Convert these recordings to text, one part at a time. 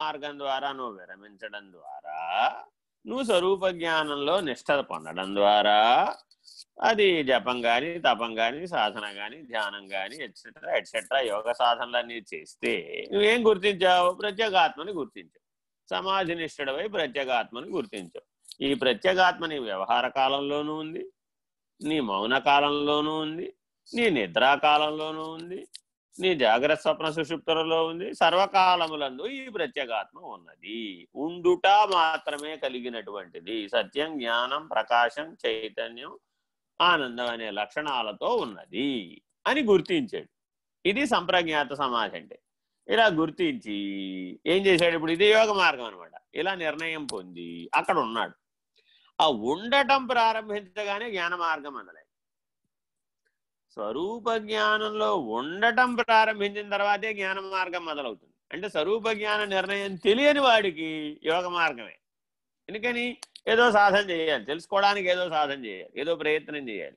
మార్గం ద్వారా నువ్వు విరమించడం ద్వారా నువ్వు స్వరూప జ్ఞానంలో నిష్టత పొందడం ద్వారా అది జపం కానీ తపం కానీ సాధన కానీ ధ్యానం కానీ ఎట్సెట్రా ఎట్సెట్రా యోగ సాధనలన్నీ చేస్తే నువ్వేం గుర్తించావు? ప్రత్యేగాత్మని గుర్తించావు సమాధి నిష్ఠుడవై ప్రత్యేగాత్మని గుర్తించావు ఈ ప్రత్యేగాత్మ నీ వ్యవహార కాలంలోనూ ఉంది నీ మౌన కాలంలోనూ ఉంది నీ నిద్రాకాలంలోనూ ఉంది నీ జాగ్రత్త స్వప్న సుషుప్తులలో ఉంది. సర్వకాలములందు ఈ ప్రత్యేగాత్మ ఉన్నది. ఉండుట మాత్రమే కలిగినటువంటిది. సత్యం జ్ఞానం ప్రకాశం చైతన్యం ఆనందం అనే లక్షణాలతో ఉన్నది అని గుర్తించాడు. ఇది సంప్రజ్ఞాత సమాధి అంటే. ఇలా గుర్తించి ఏం చేశాడు? ఇప్పుడు ఇది యోగ మార్గం అనమాట ఇలా నిర్ణయం పొంది అక్కడ ఉన్నాడు. ఆ ఉండటం ప్రారంభించగానే జ్ఞాన మార్గం అనలేదు స్వరూప జ్ఞానంలో ఉండటం ప్రారంభించిన తర్వాతే జ్ఞాన మార్గం మొదలవుతుంది. అంటే స్వరూప జ్ఞాన నిర్ణయం తెలియని వాడికి యోగ మార్గమే. ఎందుకని? ఏదో సాధన చేయాలి. తెలుసుకోవడానికి ఏదో సాధన చేయాలి. ఏదో ప్రయత్నం చేయాలి.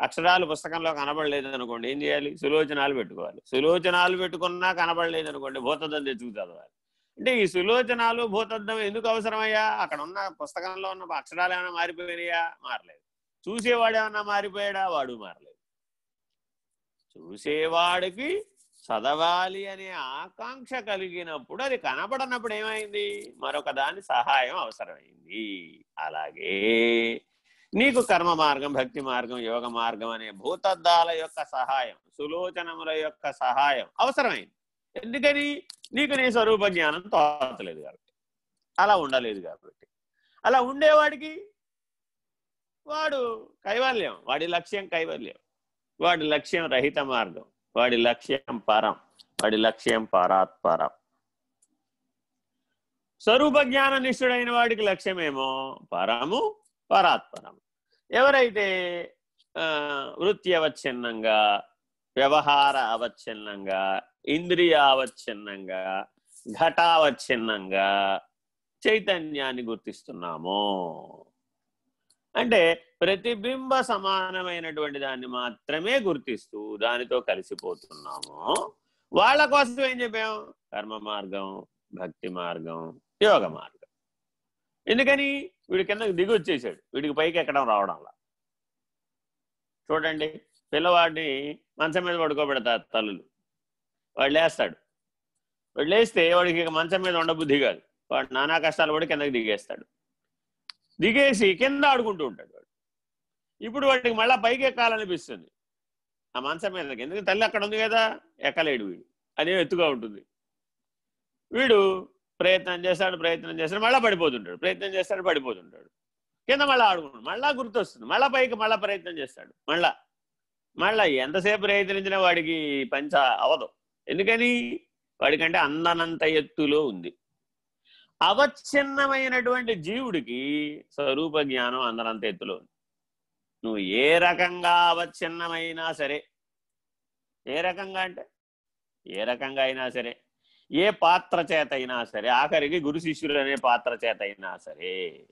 అక్షరాలు పుస్తకంలో కనబడలేదు అనుకోండి ఏం చేయాలి? సులోచనాలు పెట్టుకోవాలి. సులోచనాలు పెట్టుకున్నా కనబడలేదు అనుకోండి భూతద్దం తెచ్చుకు చదవాలి. అంటే ఈ సులోచనాలు భూతద్దం ఎందుకు అవసరమయ్యా? అక్కడ ఉన్న పుస్తకంలో ఉన్న అక్షరాలు ఏమైనా మారిపోయినాయా? మారలేదు. చూసేవాడు ఏమన్నా మారిపోయాడా? వాడు మారలేదు. చూసేవాడికి చదవాలి అనే ఆకాంక్ష కలిగినప్పుడు అది కనపడనప్పుడు ఏమైంది? మరొక దాని సహాయం అవసరమైంది. అలాగే నీకు కర్మ మార్గం భక్తి మార్గం యోగ మార్గం అనే భూతద్దాల యొక్క సహాయం సులోచనముల యొక్క సహాయం అవసరమైంది. ఎందుకని? నీకు నీ స్వరూప జ్ఞానం తోచలేదు కాబట్టి. అలా ఉండలేదు కాబట్టి. అలా ఉండేవాడికి వాడు కైవల్యం వాడి లక్ష్యం కైవల్యం. వాడి లక్ష్యం రహిత మార్గం వాడి లక్ష్యం పరం వాడి లక్ష్యం పరాత్పరం. స్వరూప జ్ఞాన నిష్ఠుడైన వాడికి లక్ష్యమేమో? పరము పరాత్పరం. ఎవరైతే వృత్తి అవచ్ఛిన్నంగా వ్యవహార అవచ్ఛిన్నంగా ఇంద్రియ అవచ్ఛిన్నంగా ఘటావచ్ఛిన్నంగా చైతన్యాన్ని గుర్తిస్తున్నామో? అంటే ప్రతిబింబ సమానమైనటువంటి దాన్ని మాత్రమే గుర్తిస్తూ దానితో కలిసిపోతున్నాము. వాళ్ళ కోసం ఏం చెప్పాం? కర్మ మార్గం భక్తి మార్గం యోగ మార్గం. ఎందుకని? వీడి కిందకి దిగి వచ్చేసాడు. వీడికి పైకి ఎక్కడం రావడంలా చూడండి పిల్లవాడిని మంచం మీద పడుకోబెడతారు తల్లులు. వాడు లేస్తాడు. వాడు లేస్తే వాడికి ఇక మంచం మీద ఉండబుద్ధి కాదు. వాడు నానా కష్టాలు పడి కిందకి దిగేస్తాడు. దిగేసి కింద ఆడుకుంటూ ఉంటాడు వాడు. ఇప్పుడు వాడికి మళ్ళా పైకి ఎక్కాలనిపిస్తుంది. ఆ మంచం మీదకి ఎందుకంటే తల్లి అక్కడ ఉంది కదా? ఎక్కలేడు వీడు. అదే ఎత్తుగా ఉంటుంది. వీడు ప్రయత్నం చేస్తాడు ప్రయత్నం చేస్తాడు మళ్ళీ పడిపోతుంటాడు. ప్రయత్నం చేస్తాడు పడిపోతుంటాడు. కింద మళ్ళీ ఆడుకుంటాడు. మళ్ళా గుర్తొస్తుంది. మళ్ళీ పైకి మళ్ళా ప్రయత్నం చేస్తాడు. మళ్ళా. మళ్ళా ఎంతసేపు ప్రయత్నించినా వాడికి పంచ అవదు. ఎందుకని? వాడికంటే అందనంత ఎత్తులో ఉంది. అవచ్ఛిన్నమైనటువంటి జీవుడికి స్వరూప జ్ఞానం అందరంత ఎత్తులో ఉంది. నువ్వు ఏ రకంగా అవచ్ఛిన్నమైనా సరే ఏ రకంగా అంటే ఏ రకంగా అయినా సరే ఏ పాత్ర చేత అయినా సరే ఆఖరికి గురు శిష్యులు అనే పాత్ర చేత అయినా సరే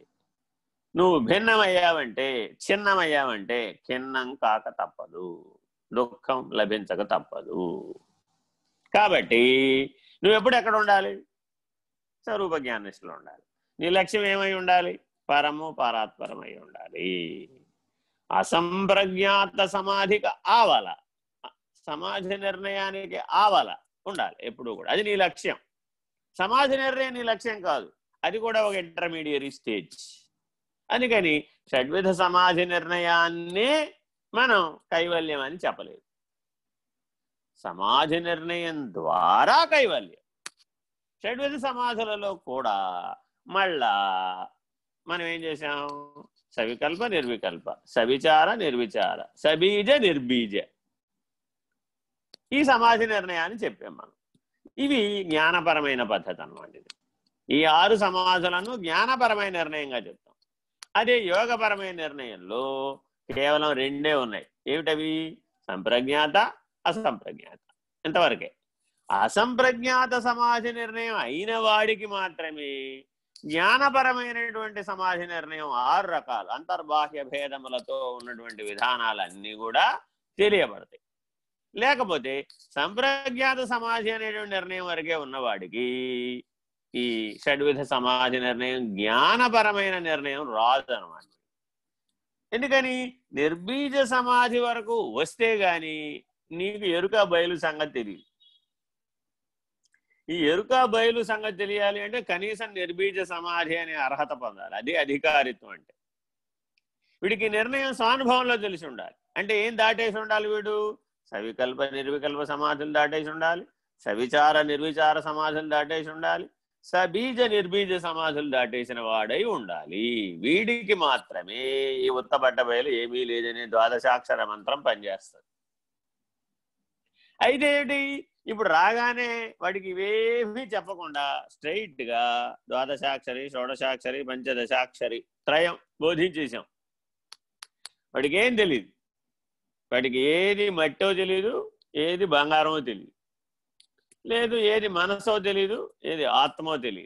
నువ్వు భిన్నమయ్యావంటే చిన్నమయ్యావంటే ఖిన్నం కాక తప్పదు దుఃఖం లభించక తప్పదు. కాబట్టి నువ్వు ఎప్పుడు ఎక్కడ ఉండాలి? స్వరూప జ్ఞానిస్తులు ఉండాలి. నీ లక్ష్యం ఏమై ఉండాలి? పరము పరాత్పరమై ఉండాలి. అసంప్రజ్ఞాత సమాధికి ఆవల. సమాధి నిర్ణయానికి ఆవల ఉండాలి ఎప్పుడు కూడా. అది నీ లక్ష్యం. సమాధి నిర్ణయం నీ లక్ష్యం కాదు. అది కూడా ఒక ఇంటర్మీడియరీ స్టేజ్ అందుకని షడ్విధ సమాధి నిర్ణయాన్నే మనం కైవల్యం అని చెప్పలేదు సమాధి నిర్ణయం ద్వారా కైవల్యం. షడ్విధ సమాధులలో కూడా మళ్ళా మనం ఏం చేసాం సవికల్ప నిర్వికల్ప. సవిచార నిర్విచార. సబీజ నిర్బీజ. ఈ సమాధి నిర్ణయాన్ని చెప్పాం మనం. ఇవి జ్ఞానపరమైన పద్ధతి అన్నమాట ఇది. ఈ ఆరు సమాధులను జ్ఞానపరమైన నిర్ణయంగా చెప్తాం. అదే యోగపరమైన నిర్ణయంలో కేవలం రెండే ఉన్నాయి. ఏమిటవి? సంప్రజ్ఞాత అసంప్రజ్ఞాత. ఇంతవరకే. అసంప్రజ్ఞాత సమాజ నిర్ణయం అయిన వాడికి మాత్రమే జ్ఞానపరమైనటువంటి సమాజ నిర్ణయం ఆరు రకాలు. అంతర్బాహ్య భేదములతో ఉన్నటువంటి విధానాలన్నీ కూడా తెలియబడతాయి. లేకపోతే సంప్రజ్ఞాత సమాజ అనేటువంటి నిర్ణయం వరకే ఉన్నవాడికి ఈ షడ్విధ సమాజ నిర్ణయం జ్ఞానపరమైన నిర్ణయం రాదు అనమాట ఎందుకని? నిర్బీజ సమాధి వరకు వస్తే గాని నీకు ఎరుక బయలు సంగతి తెలియదు. ఈ ఎరుక బయలు సంగతి తెలియాలి అంటే కనీసం నిర్బీజ సమాధి అనే అర్హత పొందాలి. అది అధికారిత్వం అంటే. వీడికి నిర్ణయం స్వానుభవంలో తెలిసి ఉండాలి. అంటే ఏం దాటేసి ఉండాలి వీడు? సవికల్ప నిర్వికల్ప సమాధులు దాటేసి ఉండాలి. సవిచార నిర్విచార సమాధులు దాటేసి ఉండాలి. సబీజ నిర్బీజ సమాధులు దాటేసిన వాడై ఉండాలి. వీడికి మాత్రమే ఈ ఉత్తబట్ట బయలు ఏమీ లేదనే ద్వాదశాక్షర మంత్రం పనిచేస్తుంది. అయితే ఇప్పుడు రాగానే వాడికి ఇవేమీ చెప్పకుండా స్ట్రైట్గా ద్వాదశాక్షరి షోడశాక్షరి పంచదశాక్షరి త్రయం బోధించేశాం. వాడికి ఏం తెలియదు వాడికి ఏది మట్టో తెలియదు ఏది బంగారమో తెలియదు లేదు ఏది మనసో తెలియదు ఏది ఆత్మో తెలియదు